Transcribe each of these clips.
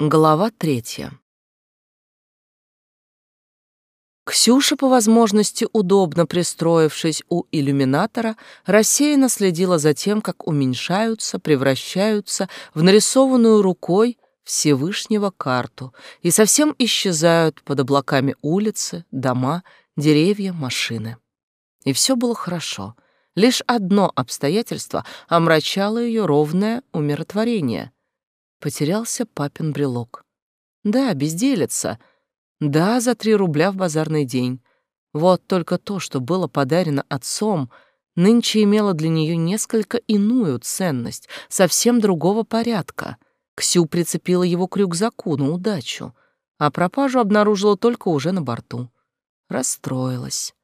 Глава третья. Ксюша, по возможности удобно пристроившись у иллюминатора, рассеянно следила за тем, как уменьшаются, превращаются в нарисованную рукой Всевышнего карту и совсем исчезают под облаками улицы, дома, деревья, машины. И все было хорошо. Лишь одно обстоятельство омрачало ее ровное умиротворение — Потерялся папин брелок. Да, безделица. Да, за три рубля в базарный день. Вот только то, что было подарено отцом, нынче имело для нее несколько иную ценность, совсем другого порядка. Ксю прицепила его к рюкзаку на удачу, а пропажу обнаружила только уже на борту. Расстроилась.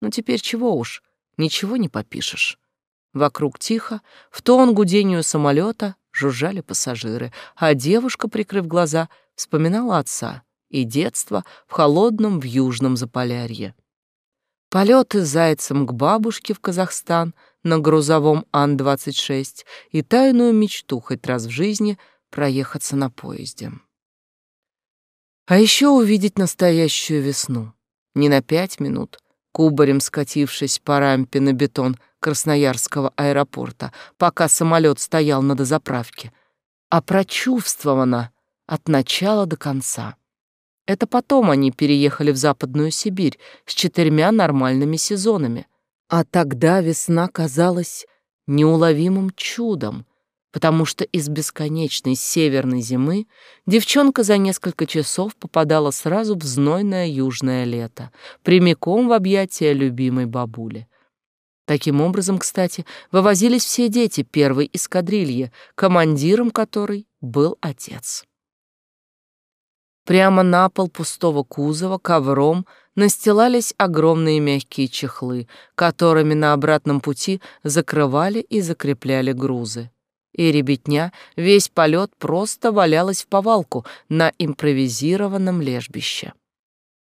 Ну теперь чего уж, ничего не попишешь. Вокруг тихо, в тон гудению самолета жужжали пассажиры, а девушка, прикрыв глаза, вспоминала отца и детство в холодном в южном Заполярье. Полеты зайцем к бабушке в Казахстан на грузовом Ан-26 и тайную мечту хоть раз в жизни проехаться на поезде. А еще увидеть настоящую весну. Не на пять минут, кубарем скатившись по рампе на бетон Красноярского аэропорта, пока самолет стоял на дозаправке, а прочувствовано от начала до конца. Это потом они переехали в Западную Сибирь с четырьмя нормальными сезонами. А тогда весна казалась неуловимым чудом, потому что из бесконечной северной зимы девчонка за несколько часов попадала сразу в знойное южное лето, прямиком в объятия любимой бабули. Таким образом, кстати, вывозились все дети первой эскадрильи, командиром которой был отец. Прямо на пол пустого кузова ковром настилались огромные мягкие чехлы, которыми на обратном пути закрывали и закрепляли грузы. И ребятня весь полет просто валялась в повалку на импровизированном лежбище.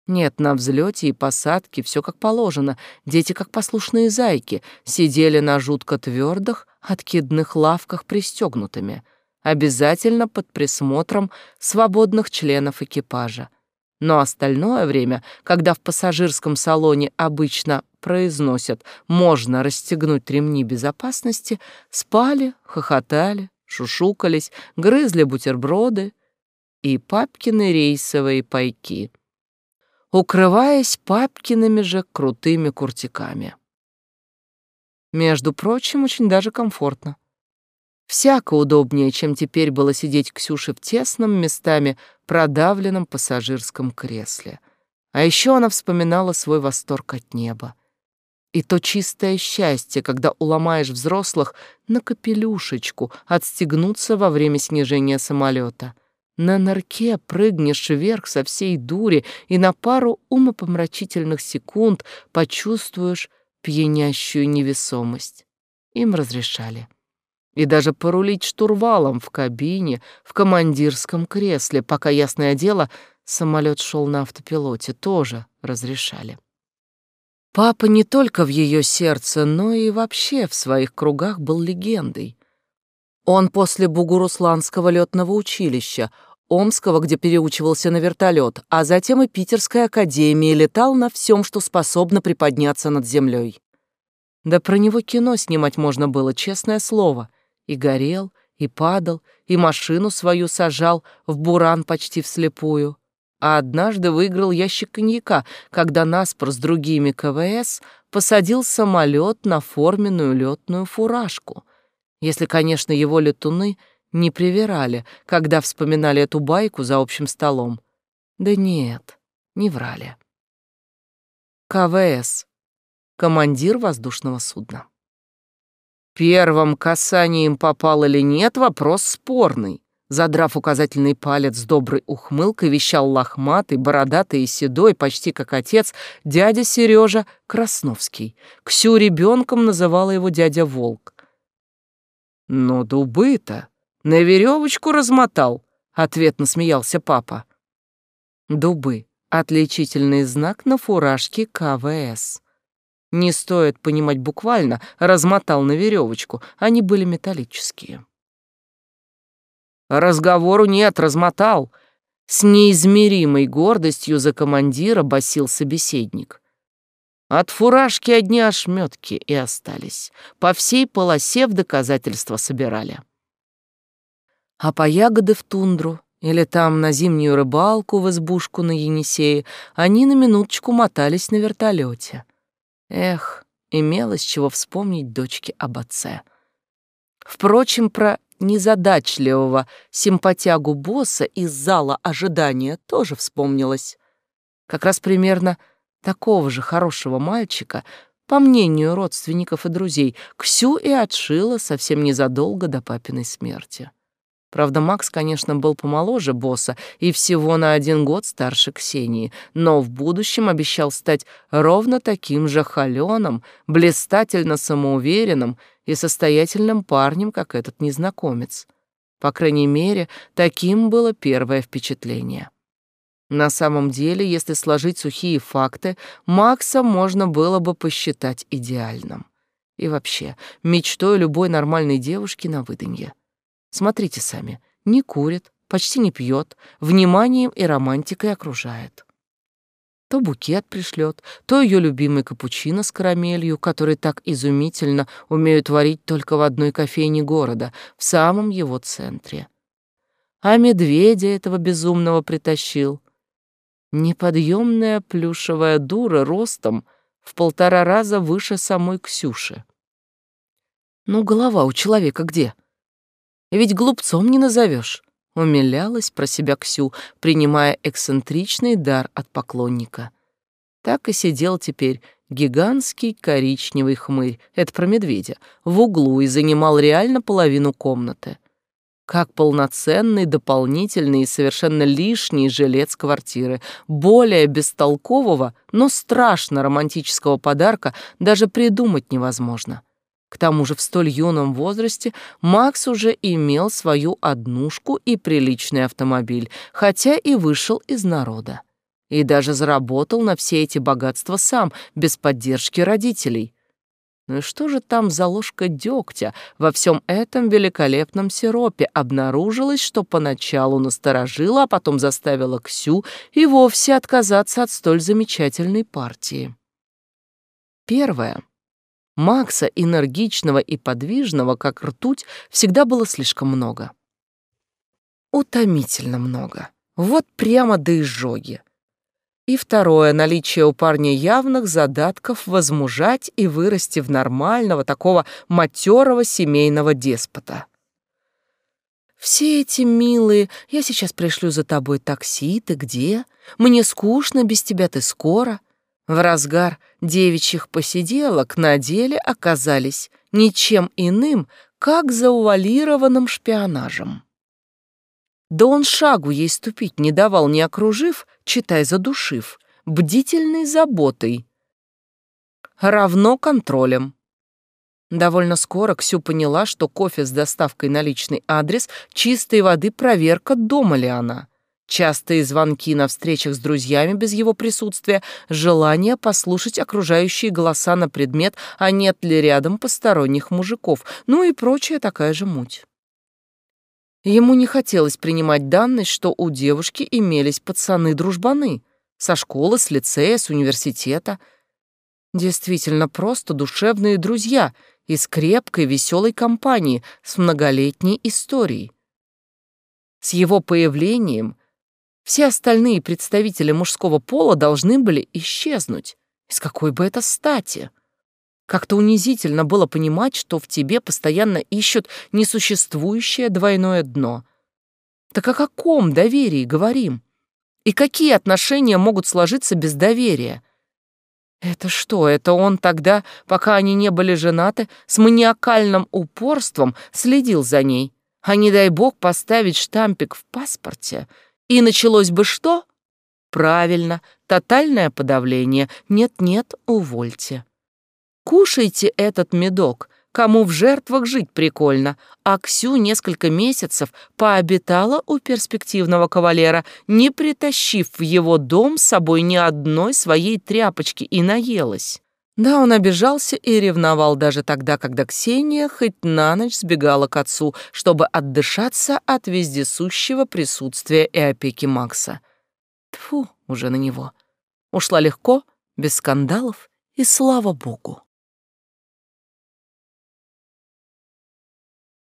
Нет, на взлете и посадке все как положено. Дети, как послушные зайки, сидели на жутко твердых, откидных лавках пристегнутыми, обязательно под присмотром свободных членов экипажа. Но остальное время, когда в пассажирском салоне обычно произносят «можно расстегнуть ремни безопасности», спали, хохотали, шушукались, грызли бутерброды и папкины рейсовые пайки укрываясь папкиными же крутыми куртиками. Между прочим, очень даже комфортно. Всяко удобнее, чем теперь было сидеть Ксюше в тесном, местами продавленном пассажирском кресле. А еще она вспоминала свой восторг от неба. И то чистое счастье, когда уломаешь взрослых на капелюшечку отстегнуться во время снижения самолета — на нырке прыгнешь вверх со всей дури и на пару умопомрачительных секунд почувствуешь пьянящую невесомость. Им разрешали. И даже порулить штурвалом в кабине, в командирском кресле, пока, ясное дело, самолет шел на автопилоте, тоже разрешали. Папа не только в ее сердце, но и вообще в своих кругах был легендой. Он после Бугурусланского летного училища, Омского, где переучивался на вертолет, а затем и Питерской академии летал на всем, что способно приподняться над землей. Да про него кино снимать можно было, честное слово. И горел, и падал, и машину свою сажал в буран почти вслепую. А однажды выиграл ящик коньяка, когда Наспор с другими КВС посадил самолет на форменную летную фуражку — если, конечно, его летуны не привирали, когда вспоминали эту байку за общим столом. Да нет, не врали. КВС. Командир воздушного судна. Первым касанием попал или нет, вопрос спорный. Задрав указательный палец с доброй ухмылкой, вещал лохматый, бородатый и седой, почти как отец, дядя Сережа Красновский. Ксю ребенком называла его дядя Волк. «Ну, дубы-то! На веревочку размотал!» — ответно смеялся папа. Дубы — отличительный знак на фуражке КВС. Не стоит понимать буквально, размотал на веревочку, они были металлические. Разговору нет, размотал. С неизмеримой гордостью за командира басил собеседник. От фуражки одни ошметки и остались. По всей полосе в доказательства собирали. А по ягоды в тундру или там на зимнюю рыбалку в избушку на Енисее они на минуточку мотались на вертолете. Эх, имелось чего вспомнить дочке об отце. Впрочем, про незадачливого симпатягу босса из зала ожидания тоже вспомнилось. Как раз примерно такого же хорошего мальчика, по мнению родственников и друзей, Ксю и отшила совсем незадолго до папиной смерти. Правда, Макс, конечно, был помоложе босса и всего на один год старше Ксении, но в будущем обещал стать ровно таким же холеным, блистательно самоуверенным и состоятельным парнем, как этот незнакомец. По крайней мере, таким было первое впечатление. На самом деле, если сложить сухие факты, Макса можно было бы посчитать идеальным. И вообще, мечтой любой нормальной девушки на выданье. Смотрите сами, не курит, почти не пьет, вниманием и романтикой окружает. То букет пришлет, то ее любимый капучино с карамелью, который так изумительно умеют варить только в одной кофейне города, в самом его центре. А медведя этого безумного притащил. Неподъемная плюшевая дура ростом в полтора раза выше самой Ксюши. Ну, голова у человека где? Ведь глупцом не назовешь. Умилялась про себя Ксю, принимая эксцентричный дар от поклонника. Так и сидел теперь гигантский коричневый хмырь, это про медведя, в углу и занимал реально половину комнаты. Как полноценный, дополнительный и совершенно лишний жилец квартиры, более бестолкового, но страшно романтического подарка даже придумать невозможно. К тому же в столь юном возрасте Макс уже имел свою однушку и приличный автомобиль, хотя и вышел из народа. И даже заработал на все эти богатства сам, без поддержки родителей. Ну и что же там за ложка дегтя во всем этом великолепном сиропе обнаружилось, что поначалу насторожила, а потом заставила Ксю и вовсе отказаться от столь замечательной партии? Первое. Макса, энергичного и подвижного, как ртуть, всегда было слишком много. Утомительно много. Вот прямо до изжоги. И второе — наличие у парня явных задатков возмужать и вырасти в нормального, такого матерого семейного деспота. Все эти милые, я сейчас пришлю за тобой такси, ты где? Мне скучно, без тебя ты скоро — в разгар девичьих посиделок на деле оказались ничем иным, как заувалированным шпионажем. Да он шагу ей ступить не давал, не окружив, читай задушив, бдительной заботой, равно контролем. Довольно скоро Ксю поняла, что кофе с доставкой на личный адрес чистой воды проверка, дома ли она. Частые звонки на встречах с друзьями без его присутствия, желание послушать окружающие голоса на предмет, а нет ли рядом посторонних мужиков, ну и прочая такая же муть. Ему не хотелось принимать данность, что у девушки имелись пацаны-дружбаны со школы, с лицея, с университета. Действительно просто душевные друзья из крепкой веселой компании с многолетней историей. С его появлением – все остальные представители мужского пола должны были исчезнуть. Из какой бы это стати? Как-то унизительно было понимать, что в тебе постоянно ищут несуществующее двойное дно. Так о каком доверии говорим? И какие отношения могут сложиться без доверия? Это что, это он тогда, пока они не были женаты, с маниакальным упорством следил за ней, а не дай бог поставить штампик в паспорте — и началось бы что? Правильно, тотальное подавление. Нет-нет, увольте. Кушайте этот медок, кому в жертвах жить прикольно, а Ксю несколько месяцев пообитала у перспективного кавалера, не притащив в его дом с собой ни одной своей тряпочки и наелась. Да, он обижался и ревновал даже тогда, когда Ксения хоть на ночь сбегала к отцу, чтобы отдышаться от вездесущего присутствия и опеки Макса. Тфу, уже на него. Ушла легко, без скандалов, и слава богу.